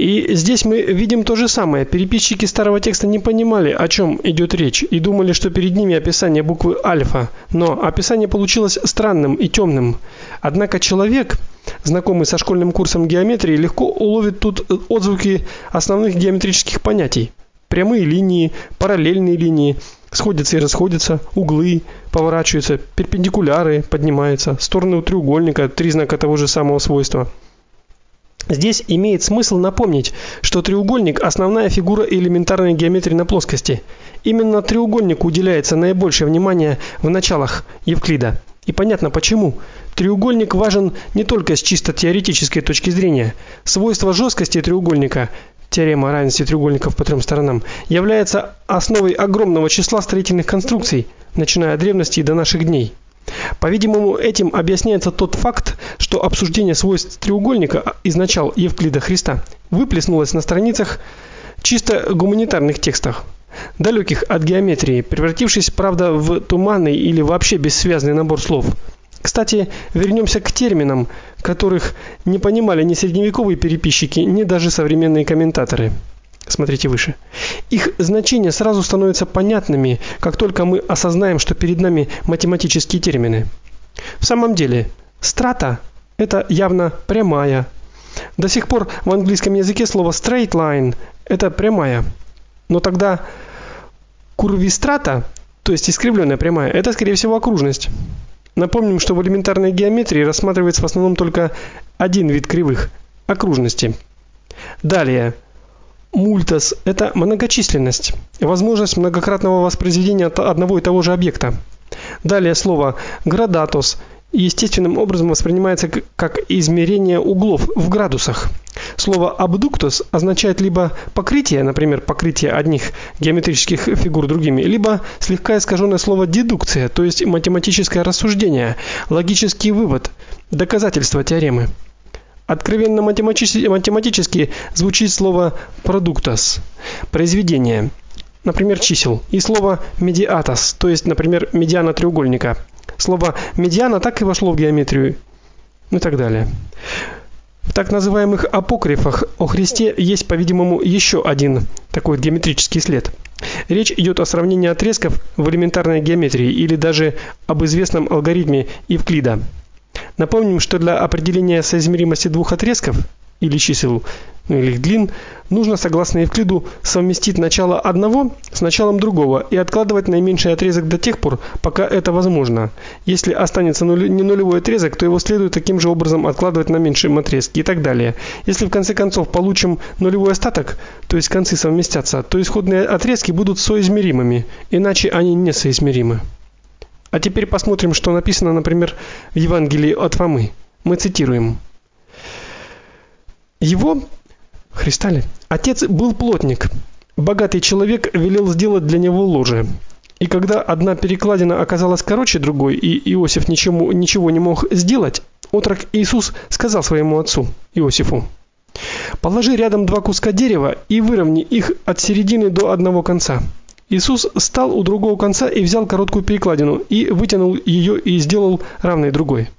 И здесь мы видим то же самое. Переписчики старого текста не понимали, о чем идет речь, и думали, что перед ними описание буквы альфа, но описание получилось странным и темным. Однако человек, знакомый со школьным курсом геометрии, легко уловит тут отзвуки основных геометрических понятий. Прямые линии, параллельные линии, сходятся и расходятся, углы поворачиваются, перпендикуляры поднимаются, стороны у треугольника три знака того же самого свойства. Здесь имеет смысл напомнить, что треугольник основная фигура элементарной геометрии на плоскости. Именно треугольнику уделяется наибольшее внимание в началах Евклида. И понятно почему. Треугольник важен не только с чисто теоретической точки зрения. Свойство жесткости треугольника теорема о равенстве треугольников по трем сторонам является основой огромного числа строительных конструкций, начиная от древности и до наших дней. По-видимому, этим объясняется тот факт, что обсуждение свойств треугольника из начал Евклида Христа выплеснулось на страницах чисто гуманитарных текстов, далеких от геометрии, превратившись, правда, в туманный или вообще бессвязный набор слов. Кстати, вернемся к терминам, которых не понимали ни средневековые переписчики, ни даже современные комментаторы. Смотрите выше. Их значения сразу становятся понятными, как только мы осознаем, что перед нами математические термины. В самом деле, страта это явно прямая. До сих пор в английском языке слово straight line это прямая. Но тогда курвистрата, то есть искривленная прямая, это скорее всего окружность. Напомним, что в элементарной геометрии рассматривается в основном только один вид кривых окружности. Далее Мультас это многочисленность, возможность многократного воспроизведения одного и того же объекта. Далее слово градатус естественным образом воспринимается как измерение углов в градусах. Слово абдуктус означает либо покрытие, например, покрытие одних геометрических фигур другими, либо слегка искаженное слово дедукция, то есть математическое рассуждение, логический вывод, доказательство теоремы. Откровенно математически, математически звучит слово продуктас произведение, например, чисел, и слово медиатас, то есть, например, медиана треугольника. Слово медиана так и вошло в геометрию. Ну и так далее. В так называемых апокрифах о Христе есть, по-видимому, еще один такой геометрический след. Речь идет о сравнении отрезков в элементарной геометрии или даже об известном алгоритме Евклида. Напомним, что для определения соизмеримости двух отрезков или чисел, ну или их длин, нужно, согласно Евклиду, совместить начало одного с началом другого и откладывать наименьший отрезок до тех пор, пока это возможно. Если останется нуль, не нулевой отрезок, то его следует таким же образом откладывать на меньшем отрезке и так далее. Если в конце концов получим нулевой остаток, то есть концы совместятся, то исходные отрезки будут соизмеримыми, иначе они не соизмеримы. А теперь посмотрим, что написано, например, в Евангелии от Фомы. Мы цитируем: Его Христа ли? Отец был плотник. Богатый человек велел сделать для него ложе. И когда одна перекладина оказалась короче другой, и Иосиф ничему ничего не мог сделать, отрок Иисус сказал своему отцу Иосифу: "Положи рядом два куска дерева и выровняй их от середины до одного конца". Иисус стал у другого конца и взял короткую перекладину и вытянул ее и сделал равной другой.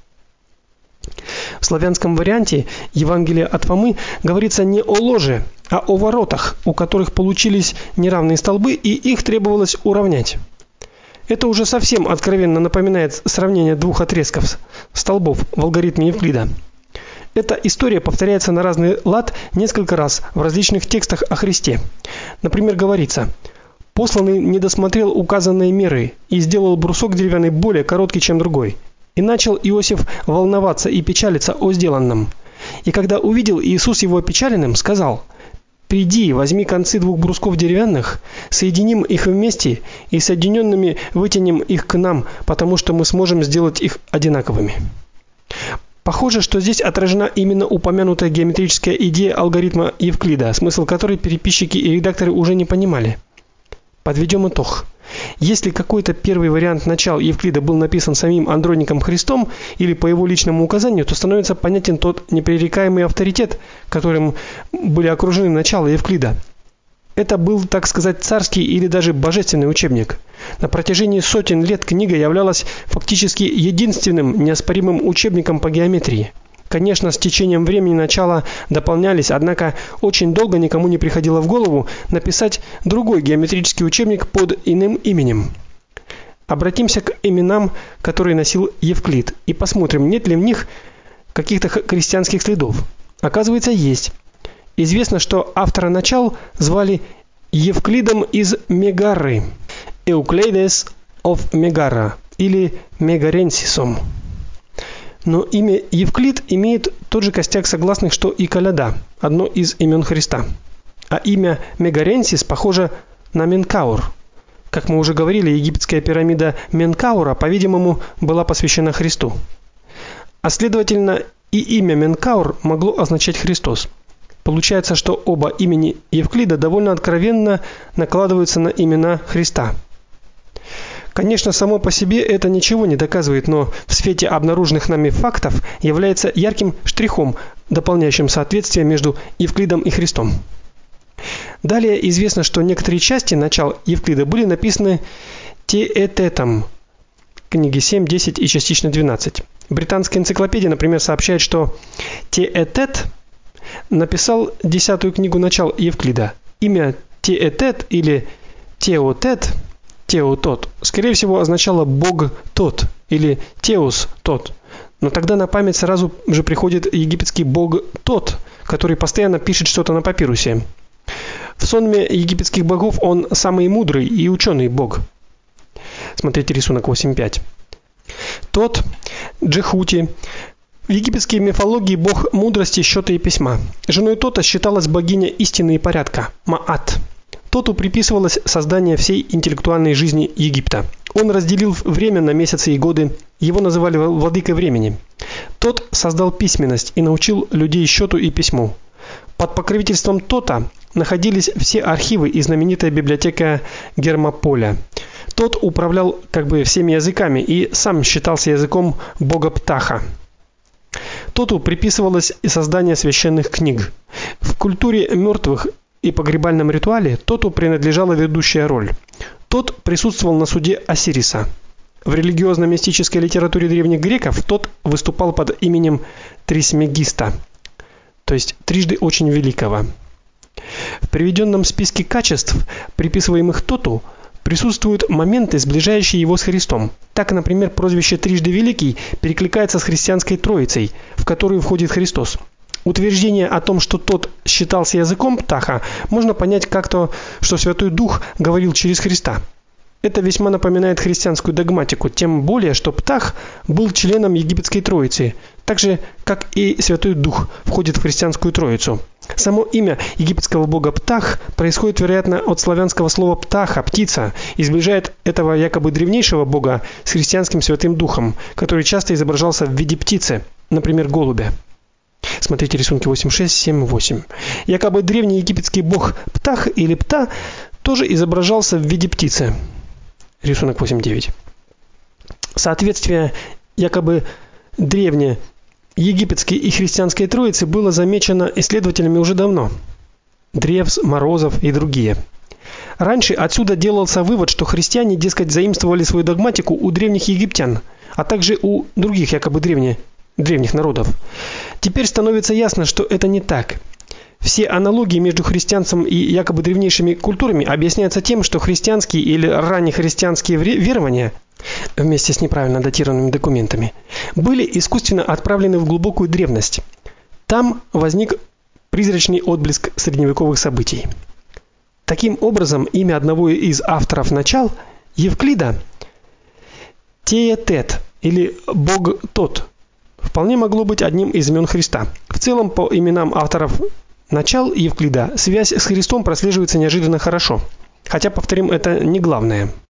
В славянском варианте Евангелия от Фомы говорится не о ложе, а о воротах, у которых получились неравные столбы, и их требовалось уравнять. Это уже совсем откровенно напоминает сравнение двух отрезков столбов в алгоритме Евклида. Эта история повторяется на разный лад несколько раз в различных текстах о Христе. Например, говорится: Посланный не досмотрел указанные меры и сделал брусок деревянный более короткий, чем другой. И начал Иосиф волноваться и печалиться о сделанном. И когда увидел Иисус его опечаленным, сказал: "Приди, возьми концы двух брусков деревянных, соединим их вместе и соединенными вытянем их к нам, потому что мы сможем сделать их одинаковыми". Похоже, что здесь отражена именно упомянутая геометрическая идея алгоритма Евклида, смысл которой переписчики и редакторы уже не понимали. Подведем итог. Если какой-то первый вариант начал Евклида был написан самим Андроником Христом или по его личному указанию, то становится понятен тот непререкаемый авторитет, которым были окружены начала Евклида. Это был, так сказать, царский или даже божественный учебник. На протяжении сотен лет книга являлась фактически единственным неоспоримым учебником по геометрии. Конечно, с течением времени начала дополнялись, однако очень долго никому не приходило в голову написать другой геометрический учебник под иным именем. Обратимся к именам, которые носил Евклид, и посмотрим, нет ли в них каких-то крестьянских следов. Оказывается, есть. Известно, что автора начал звали Евклидом из Мегарры, Euclides of Megara или Мегаренсисом. Но имя Евклид имеет тот же костяк согласных, что и Коляда, одно из имен Христа. А имя Мегаренсис похоже на Менкаур. Как мы уже говорили, египетская пирамида Менкаура, по-видимому, была посвящена Христу. А следовательно, и имя Менкаур могло означать Христос. Получается, что оба имени Евклида довольно откровенно накладываются на имена Христа. Конечно, само по себе это ничего не доказывает, но в свете обнаруженных нами фактов является ярким штрихом, дополняющим соответствие между Евклидом и Христом. Далее известно, что некоторые части начал Евклида были написаны Теэтетом. Книги 7, 10 и частично 12. Британская энциклопедия, например, сообщает, что Теэтет написал десятую книгу начал Евклида. Имя Теэтет или Теотет Теотот, скорее всего, означало бог тот или Теус тот. Но тогда на память сразу же приходит египетский бог Тот, который постоянно пишет что-то на папирусе. В сонме египетских богов он самый мудрый и ученый бог. Смотрите рисунок 8.5. Тот Джехути в египетской мифологии бог мудрости, счета и письма. Женой Тота считалась богиня истины и порядка Маат. Тоту приписывалось создание всей интеллектуальной жизни Египта. Он разделил время на месяцы и годы. Его называли владыкой времени. Тот создал письменность и научил людей счету и письму. Под покровительством Тота находились все архивы и знаменитая библиотека Гермополя. Тот управлял как бы всеми языками и сам считался языком бога Птаха. Тоту приписывалось и создание священных книг. В культуре мертвых и погребальном ритуале Тоту принадлежала ведущая роль. Тот присутствовал на суде Осириса. В религиозно-мистической литературе древних греков тот выступал под именем Трисмегиста, то есть трижды очень великого. В приведенном списке качеств, приписываемых Тоту, присутствуют моменты, сближающие его с Христом. Так, например, прозвище Трижды Великий перекликается с христианской Троицей, в которую входит Христос. Утверждение о том, что тот считался языком птаха, можно понять как-то, что Святой Дух говорил через Христа. Это весьма напоминает христианскую догматику, тем более, что Птах был членом египетской Троицы, так же как и Святой Дух входит в христианскую Троицу. Само имя египетского бога Птах происходит, вероятно, от славянского слова птаха птица, и сближает этого якобы древнейшего бога с христианским Святым Духом, который часто изображался в виде птицы, например, голубя. Смотрите рисунки 8.6, 7.8. Якобы древний египетский бог Птах или Пта тоже изображался в виде птицы. Рисунок 8.9. Соответствие якобы древней египетской и христианской троицы было замечено исследователями уже давно. Древс, Морозов и другие. Раньше отсюда делался вывод, что христиане, дескать, заимствовали свою догматику у древних египтян, а также у других якобы древних древних народов. Теперь становится ясно, что это не так. Все аналогии между христианством и якобы древнейшими культурами объясняются тем, что христианские или раннехристианские верования вместе с неправильно датированными документами были искусственно отправлены в глубокую древность. Там возник призрачный отблеск средневековых событий. Таким образом, имя одного из авторов начал Евклида Теетет или Бог тот вполне могло быть одним из имен Христа. В целом по именам авторов начал Евклида связь с Христом прослеживается неожиданно хорошо. Хотя, повторим, это не главное.